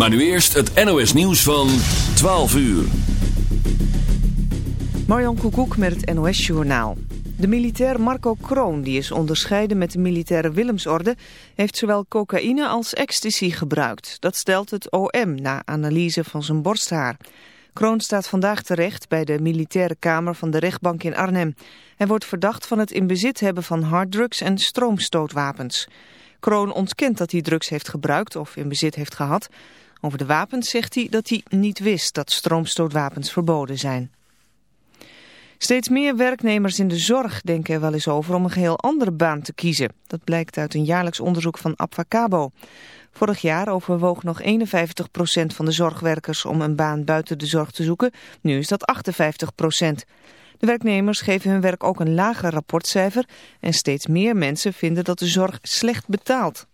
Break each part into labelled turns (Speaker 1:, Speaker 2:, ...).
Speaker 1: Maar nu eerst het NOS nieuws van 12 uur.
Speaker 2: Marjan Koekoek met het NOS Journaal. De militair Marco Kroon, die is onderscheiden met de militaire Willemsorde, heeft zowel cocaïne als ecstasy gebruikt. Dat stelt het OM na analyse van zijn borsthaar. Kroon staat vandaag terecht bij de militaire kamer van de rechtbank in Arnhem. Hij wordt verdacht van het in bezit hebben van harddrugs en stroomstootwapens. Kroon ontkent dat hij drugs heeft gebruikt of in bezit heeft gehad. Over de wapens zegt hij dat hij niet wist dat stroomstootwapens verboden zijn. Steeds meer werknemers in de zorg denken er wel eens over om een geheel andere baan te kiezen. Dat blijkt uit een jaarlijks onderzoek van Abfacabo. Vorig jaar overwoog nog 51% van de zorgwerkers om een baan buiten de zorg te zoeken. Nu is dat 58%. De werknemers geven hun werk ook een lager rapportcijfer en steeds meer mensen vinden dat de zorg slecht betaalt.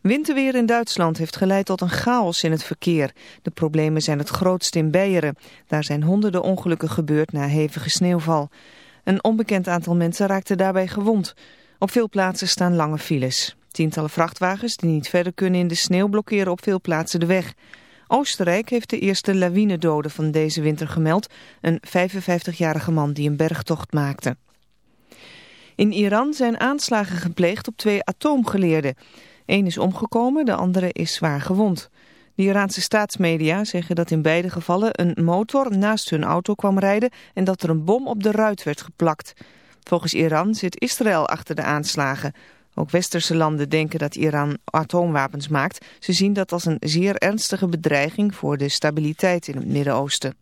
Speaker 2: Winterweer in Duitsland heeft geleid tot een chaos in het verkeer. De problemen zijn het grootst in Beieren. Daar zijn honderden ongelukken gebeurd na hevige sneeuwval. Een onbekend aantal mensen raakte daarbij gewond. Op veel plaatsen staan lange files. Tientallen vrachtwagens die niet verder kunnen in de sneeuw blokkeren op veel plaatsen de weg. Oostenrijk heeft de eerste lawinedoden van deze winter gemeld. Een 55-jarige man die een bergtocht maakte. In Iran zijn aanslagen gepleegd op twee atoomgeleerden. Eén is omgekomen, de andere is zwaar gewond. De Iraanse staatsmedia zeggen dat in beide gevallen een motor naast hun auto kwam rijden en dat er een bom op de ruit werd geplakt. Volgens Iran zit Israël achter de aanslagen. Ook westerse landen denken dat Iran atoomwapens maakt. Ze zien dat als een zeer ernstige bedreiging voor de stabiliteit in het Midden-Oosten.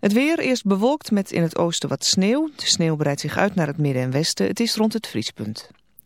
Speaker 2: Het weer eerst bewolkt met in het oosten wat sneeuw. De sneeuw breidt zich uit naar het midden en westen. Het is rond het vriespunt.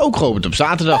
Speaker 3: ook geopend op zaterdag.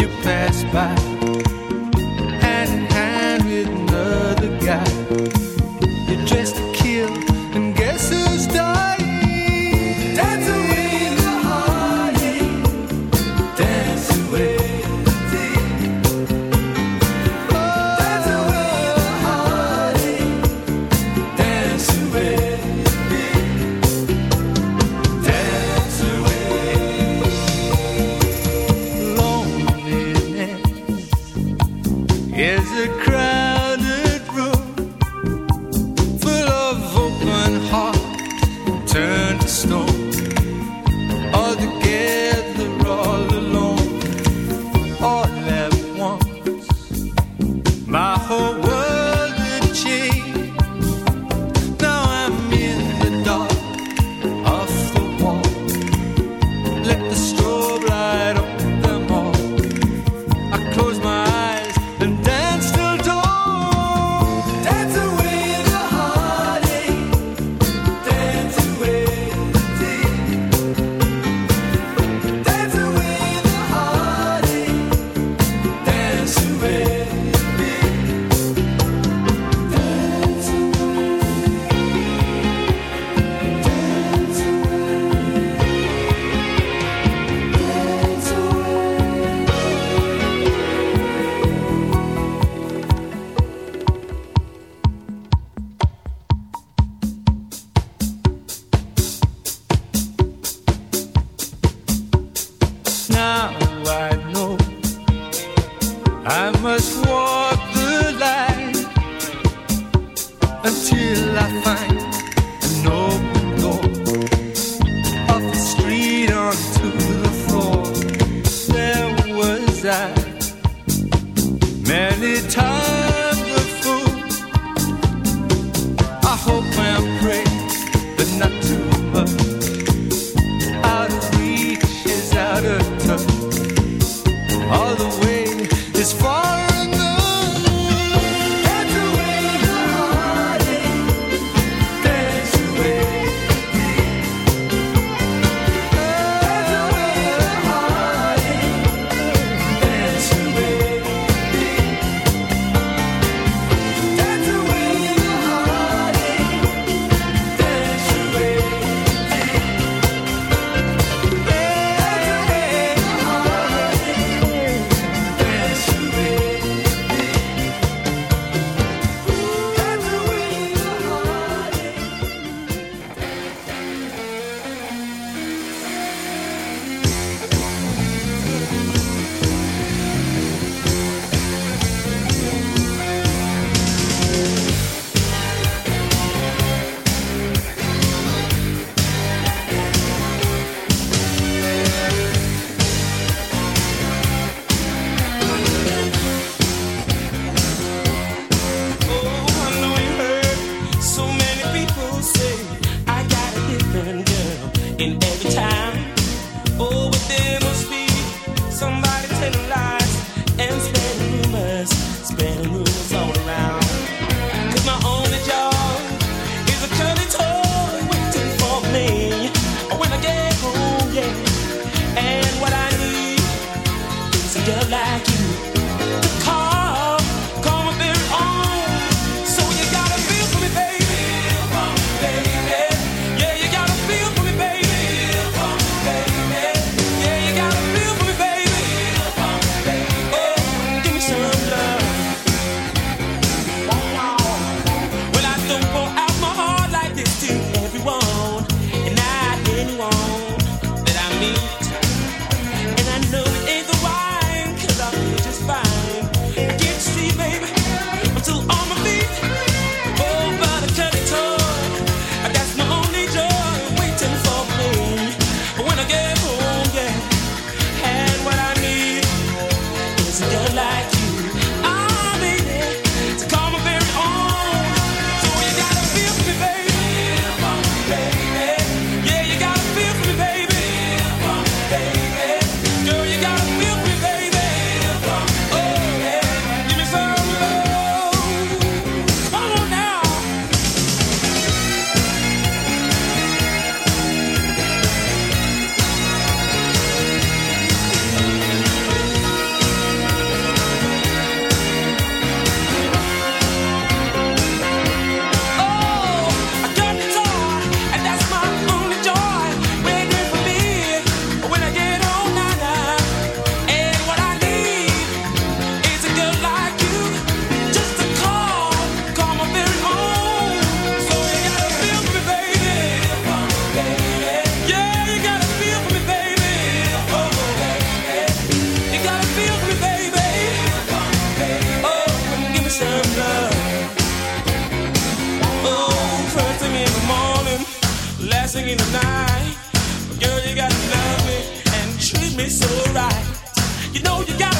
Speaker 4: you pass by? find of life. singing tonight. But girl, you gotta
Speaker 5: love
Speaker 4: me and treat me so right. You know you
Speaker 1: got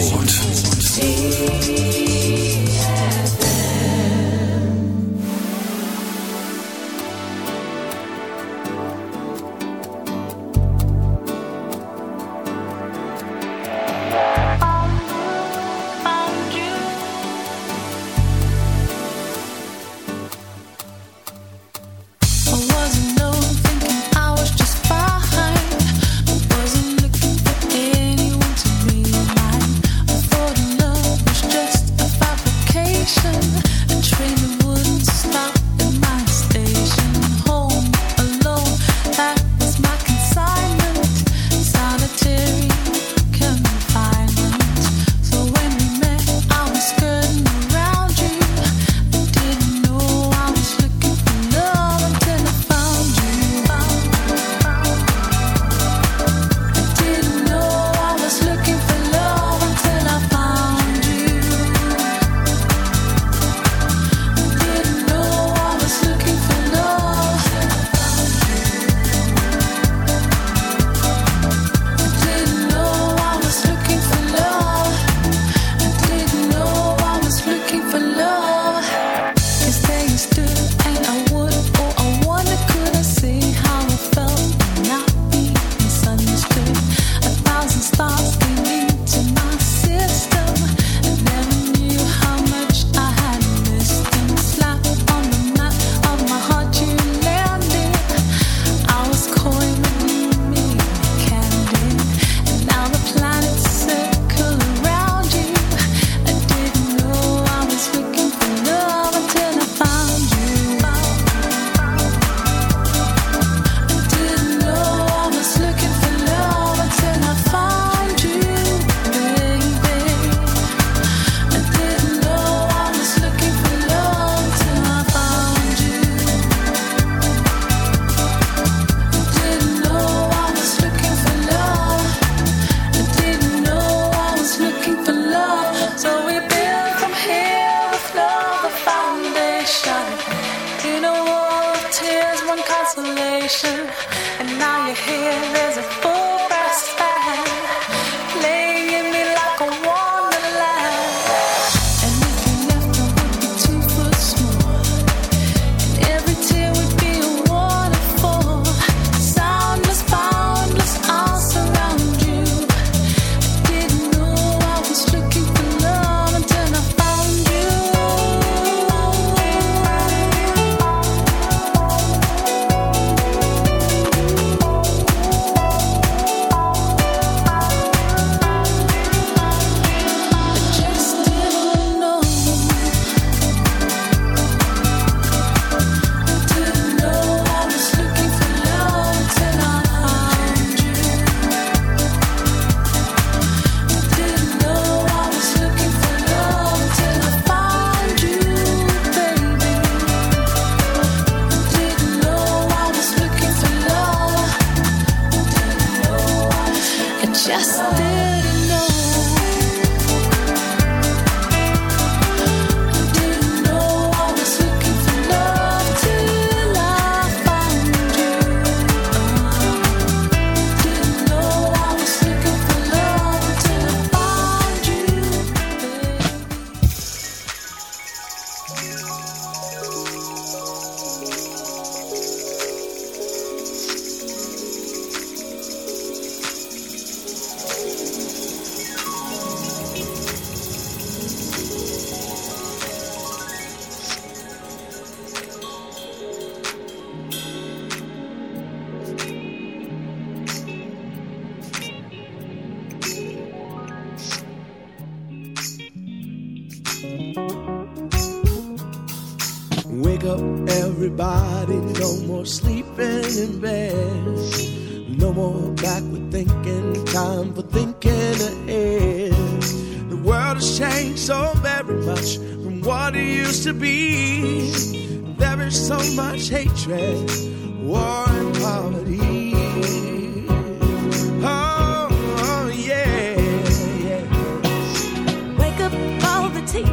Speaker 1: Zandvoort.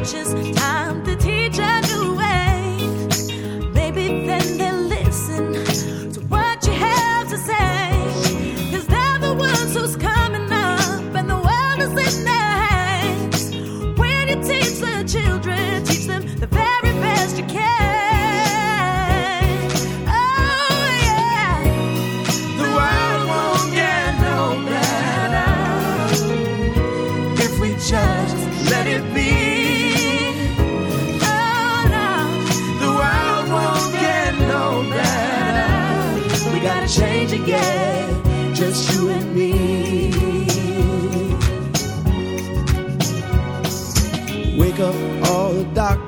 Speaker 6: just
Speaker 7: time to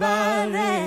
Speaker 8: bare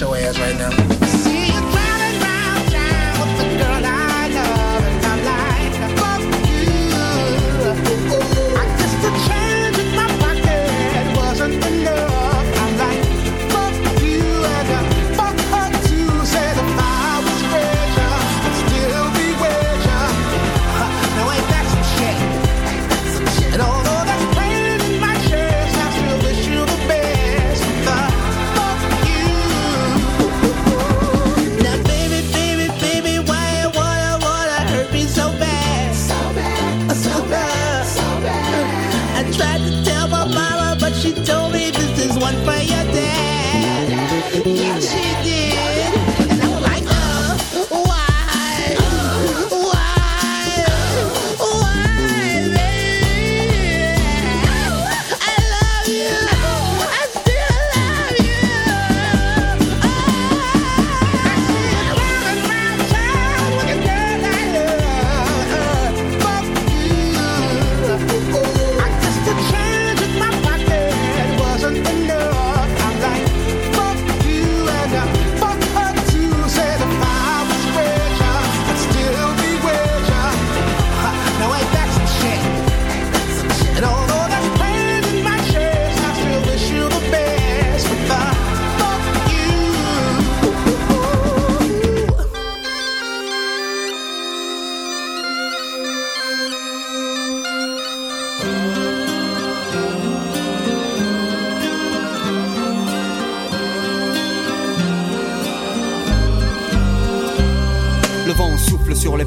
Speaker 8: your ass right now.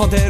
Speaker 9: poder